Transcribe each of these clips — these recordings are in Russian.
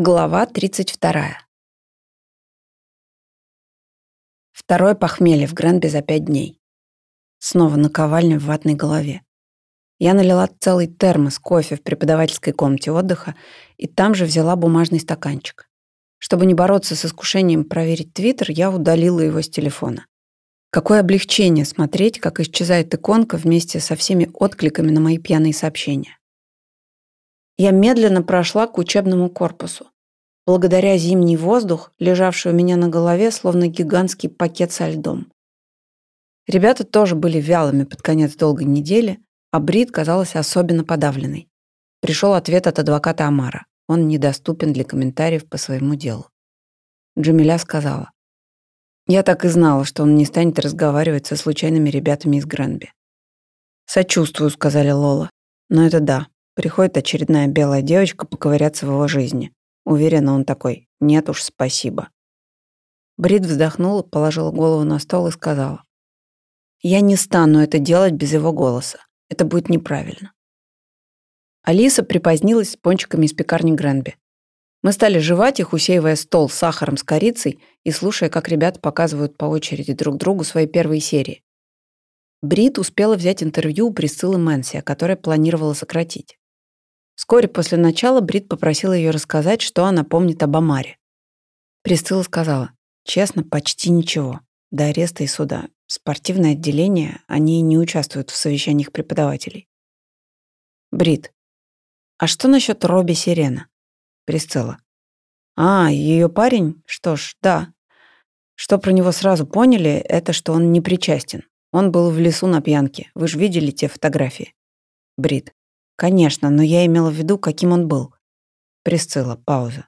Глава 32. Второе похмелье в Гренби за пять дней. Снова наковальня в ватной голове. Я налила целый термос кофе в преподавательской комнате отдыха и там же взяла бумажный стаканчик. Чтобы не бороться с искушением проверить Твиттер, я удалила его с телефона. Какое облегчение смотреть, как исчезает иконка вместе со всеми откликами на мои пьяные сообщения. Я медленно прошла к учебному корпусу. Благодаря зимний воздух, лежавший у меня на голове, словно гигантский пакет со льдом. Ребята тоже были вялыми под конец долгой недели, а Брит казалась особенно подавленной. Пришел ответ от адвоката Амара. Он недоступен для комментариев по своему делу. Джамиля сказала. «Я так и знала, что он не станет разговаривать со случайными ребятами из Гренби». «Сочувствую», — сказали Лола. «Но это да, Приходит очередная белая девочка поковыряться в его жизни. Уверена, он такой «нет уж, спасибо». Брит вздохнула, положила голову на стол и сказала. «Я не стану это делать без его голоса. Это будет неправильно». Алиса припозднилась с пончиками из пекарни Гренби. Мы стали жевать их, усеивая стол сахаром с корицей и слушая, как ребята показывают по очереди друг другу свои первые серии. Брит успела взять интервью у Присциллы Мэнси, которая планировала сократить. Вскоре после начала Брит попросила ее рассказать, что она помнит об Амаре. Присцилла сказала, честно, почти ничего. До ареста и суда. Спортивное отделение, они не участвуют в совещаниях преподавателей. Брит. А что насчет Робби Сирена? Присцилла. А, ее парень? Что ж, да. Что про него сразу поняли, это что он не причастен. Он был в лесу на пьянке. Вы же видели те фотографии? Брит. Конечно, но я имела в виду, каким он был. Присцилла, пауза.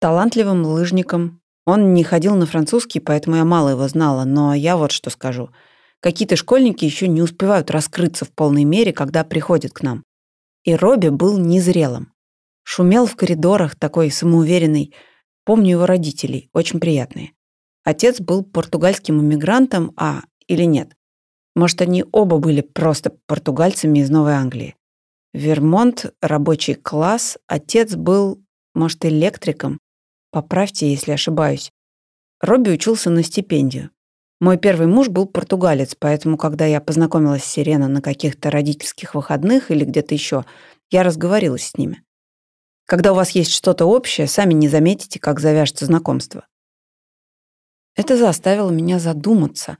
Талантливым лыжником. Он не ходил на французский, поэтому я мало его знала, но я вот что скажу. Какие-то школьники еще не успевают раскрыться в полной мере, когда приходят к нам. И Робби был незрелым. Шумел в коридорах, такой самоуверенный. Помню его родителей, очень приятные. Отец был португальским иммигрантом, а или нет? Может, они оба были просто португальцами из Новой Англии. Вермонт, рабочий класс, отец был, может, электриком. Поправьте, если ошибаюсь. Робби учился на стипендию. Мой первый муж был португалец, поэтому, когда я познакомилась с Сирена на каких-то родительских выходных или где-то еще, я разговорилась с ними. Когда у вас есть что-то общее, сами не заметите, как завяжется знакомство. Это заставило меня задуматься,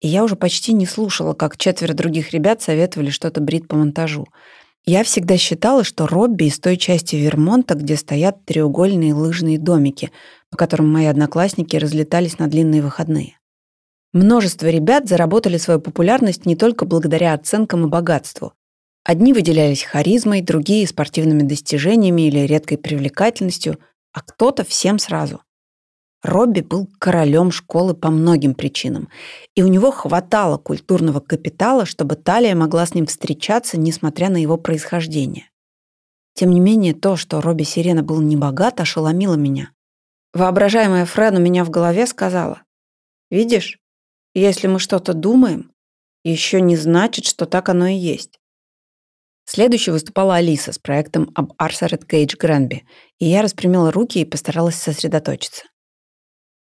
и я уже почти не слушала, как четверо других ребят советовали что-то брит по монтажу — я всегда считала, что Робби из той части Вермонта, где стоят треугольные лыжные домики, по которым мои одноклассники разлетались на длинные выходные. Множество ребят заработали свою популярность не только благодаря оценкам и богатству. Одни выделялись харизмой, другие — спортивными достижениями или редкой привлекательностью, а кто-то всем сразу. Робби был королем школы по многим причинам, и у него хватало культурного капитала, чтобы Талия могла с ним встречаться, несмотря на его происхождение. Тем не менее, то, что Робби Сирена был небогат, ошеломило меня. Воображаемая Френ у меня в голове сказала, «Видишь, если мы что-то думаем, еще не значит, что так оно и есть». Следующей выступала Алиса с проектом об Арсарет Кейдж Гренби, и я распрямила руки и постаралась сосредоточиться.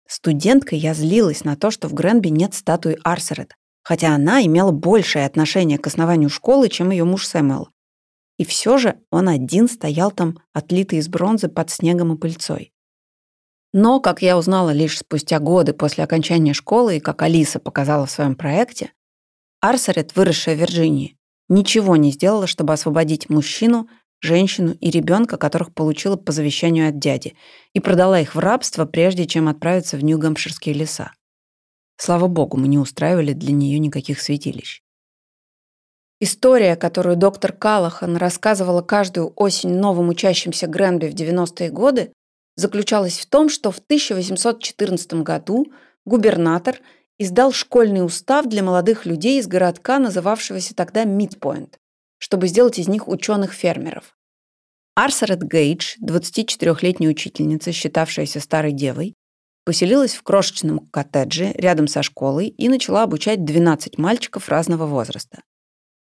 Студенткой я злилась на то, что в Гренби нет статуи Арсерет, хотя она имела большее отношение к основанию школы, чем ее муж Сэмюэл. И все же он один стоял там, отлитый из бронзы под снегом и пыльцой. Но, как я узнала лишь спустя годы после окончания школы и как Алиса показала в своем проекте, Арсерет, выросшая в Вирджинии, ничего не сделала, чтобы освободить мужчину, женщину и ребенка, которых получила по завещанию от дяди, и продала их в рабство, прежде чем отправиться в Нью-Гампширские леса. Слава богу, мы не устраивали для нее никаких святилищ. История, которую доктор Калахан рассказывала каждую осень новым учащимся Гренби в 90-е годы, заключалась в том, что в 1814 году губернатор издал школьный устав для молодых людей из городка, называвшегося тогда Мидпойнт, чтобы сделать из них ученых-фермеров. Арсарет Гейдж, 24-летняя учительница, считавшаяся старой девой, поселилась в крошечном коттедже рядом со школой и начала обучать 12 мальчиков разного возраста.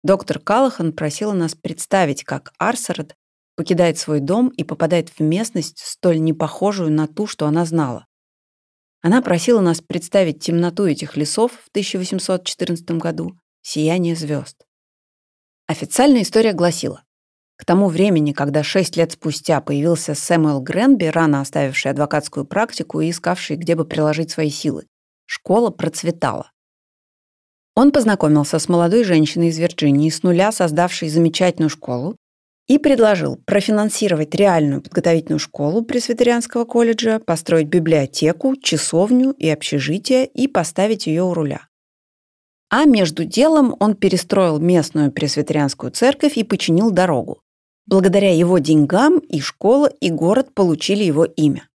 Доктор Калахан просила нас представить, как Арсарет покидает свой дом и попадает в местность, столь непохожую на ту, что она знала. Она просила нас представить темноту этих лесов в 1814 году, сияние звезд. Официальная история гласила, к тому времени, когда шесть лет спустя появился Сэмюэл Гренби, рано оставивший адвокатскую практику и искавший, где бы приложить свои силы, школа процветала. Он познакомился с молодой женщиной из Вирджинии, с нуля создавшей замечательную школу, и предложил профинансировать реальную подготовительную школу пресвитерианского колледжа, построить библиотеку, часовню и общежитие и поставить ее у руля. А между делом он перестроил местную пресвитерианскую церковь и починил дорогу. Благодаря его деньгам и школа, и город получили его имя.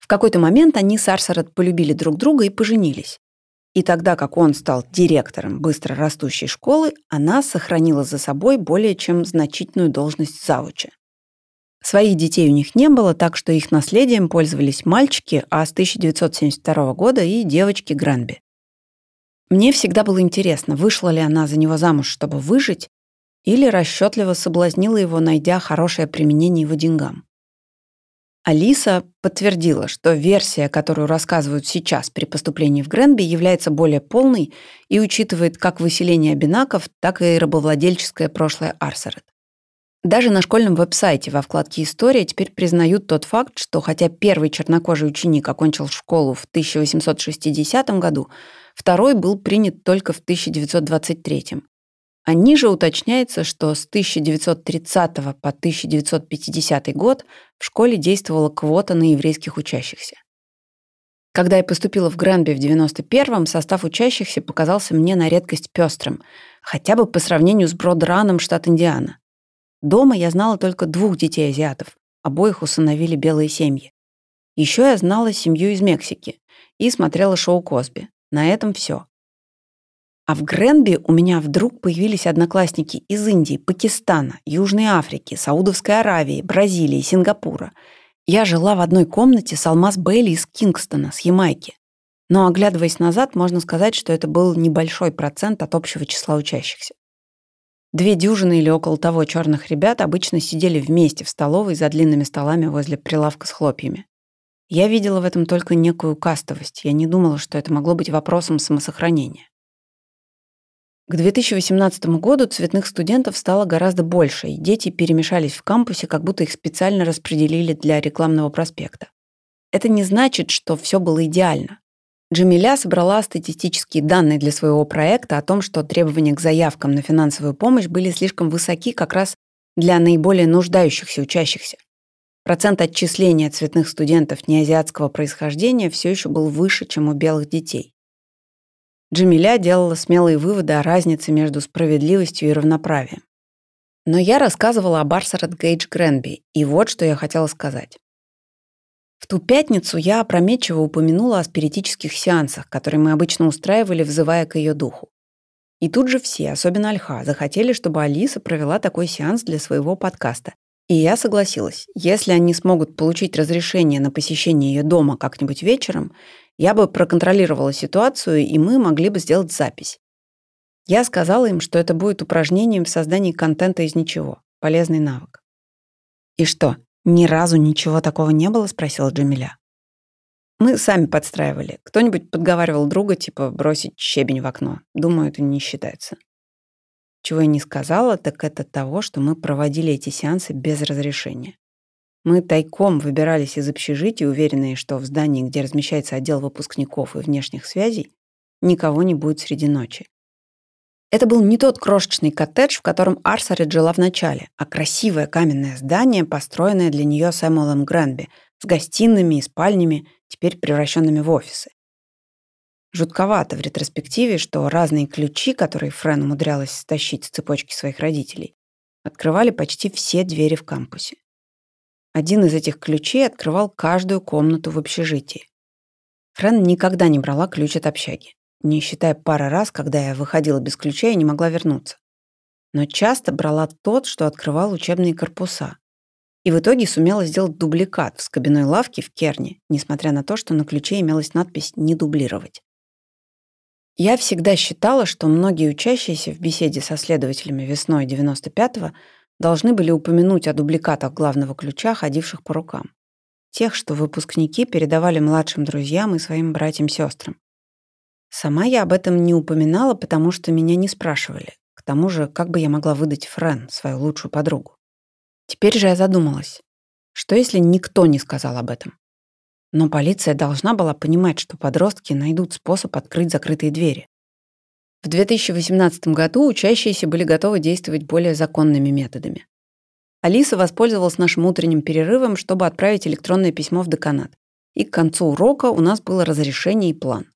В какой-то момент они с Арсарет полюбили друг друга и поженились. И тогда, как он стал директором быстро растущей школы, она сохранила за собой более чем значительную должность завуча. Своих детей у них не было, так что их наследием пользовались мальчики, а с 1972 года и девочки Гранби. Мне всегда было интересно, вышла ли она за него замуж, чтобы выжить, или расчетливо соблазнила его, найдя хорошее применение его деньгам. Алиса подтвердила, что версия, которую рассказывают сейчас при поступлении в Гренби, является более полной и учитывает как выселение Абинаков, так и рабовладельческое прошлое Арсерет. Даже на школьном веб-сайте во вкладке «История» теперь признают тот факт, что хотя первый чернокожий ученик окончил школу в 1860 году, второй был принят только в 1923. А ниже уточняется, что с 1930 по 1950 год в школе действовала квота на еврейских учащихся. Когда я поступила в Гренби в 91-м, состав учащихся показался мне на редкость пестрым, хотя бы по сравнению с Бродраном, штат Индиана. Дома я знала только двух детей азиатов, обоих усыновили белые семьи. Еще я знала семью из Мексики и смотрела шоу Косби. На этом все. А в Гренби у меня вдруг появились одноклассники из Индии, Пакистана, Южной Африки, Саудовской Аравии, Бразилии, Сингапура. Я жила в одной комнате с Алмаз Бейли из Кингстона, с Ямайки. Но, оглядываясь назад, можно сказать, что это был небольшой процент от общего числа учащихся. Две дюжины или около того черных ребят обычно сидели вместе в столовой за длинными столами возле прилавка с хлопьями. Я видела в этом только некую кастовость. Я не думала, что это могло быть вопросом самосохранения. К 2018 году цветных студентов стало гораздо больше, и дети перемешались в кампусе, как будто их специально распределили для рекламного проспекта. Это не значит, что все было идеально. Джамиля собрала статистические данные для своего проекта о том, что требования к заявкам на финансовую помощь были слишком высоки как раз для наиболее нуждающихся учащихся. Процент отчисления цветных студентов неазиатского происхождения все еще был выше, чем у белых детей. Джамиля делала смелые выводы о разнице между справедливостью и равноправием. Но я рассказывала о Барсарет Гейдж Гренби, и вот что я хотела сказать. В ту пятницу я опрометчиво упомянула о спиритических сеансах, которые мы обычно устраивали, взывая к ее духу. И тут же все, особенно Альха, захотели, чтобы Алиса провела такой сеанс для своего подкаста. И я согласилась. Если они смогут получить разрешение на посещение ее дома как-нибудь вечером, я бы проконтролировала ситуацию, и мы могли бы сделать запись. Я сказала им, что это будет упражнением в создании контента из ничего. Полезный навык. «И что, ни разу ничего такого не было?» — спросила Джамиля. Мы сами подстраивали. Кто-нибудь подговаривал друга, типа, бросить щебень в окно. Думаю, это не считается. Чего я не сказала, так это того, что мы проводили эти сеансы без разрешения. Мы тайком выбирались из общежития, уверенные, что в здании, где размещается отдел выпускников и внешних связей, никого не будет среди ночи. Это был не тот крошечный коттедж, в котором Арсарет жила в начале, а красивое каменное здание, построенное для нее Сэмюэлом Грэнби, с гостиными и спальнями, теперь превращенными в офисы. Жутковато в ретроспективе, что разные ключи, которые Френ умудрялась стащить с цепочки своих родителей, открывали почти все двери в кампусе. Один из этих ключей открывал каждую комнату в общежитии. Френ никогда не брала ключ от общаги, не считая пары раз, когда я выходила без ключа и не могла вернуться. Но часто брала тот, что открывал учебные корпуса. И в итоге сумела сделать дубликат в скобяной лавке в Керне, несмотря на то, что на ключе имелась надпись «Не дублировать». Я всегда считала, что многие учащиеся в беседе со следователями весной 95-го должны были упомянуть о дубликатах главного ключа, ходивших по рукам. Тех, что выпускники передавали младшим друзьям и своим братьям-сестрам. Сама я об этом не упоминала, потому что меня не спрашивали. К тому же, как бы я могла выдать Френ, свою лучшую подругу? Теперь же я задумалась, что если никто не сказал об этом? Но полиция должна была понимать, что подростки найдут способ открыть закрытые двери. В 2018 году учащиеся были готовы действовать более законными методами. Алиса воспользовалась нашим утренним перерывом, чтобы отправить электронное письмо в деканат. И к концу урока у нас было разрешение и план.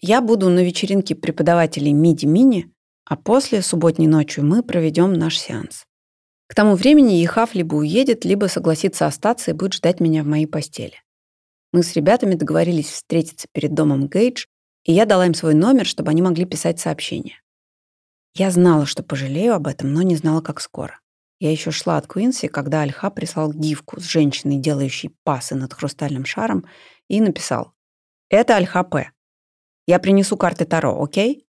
Я буду на вечеринке преподавателей МИДи-Мини, а после, субботней ночью, мы проведем наш сеанс. К тому времени Ехав либо уедет, либо согласится остаться и будет ждать меня в моей постели. Мы с ребятами договорились встретиться перед домом Гейдж, и я дала им свой номер, чтобы они могли писать сообщения. Я знала, что пожалею об этом, но не знала, как скоро. Я еще шла от Куинси, когда Альха прислал гифку с женщиной, делающей пасы над хрустальным шаром, и написал «Это Альха П. Я принесу карты Таро, окей?»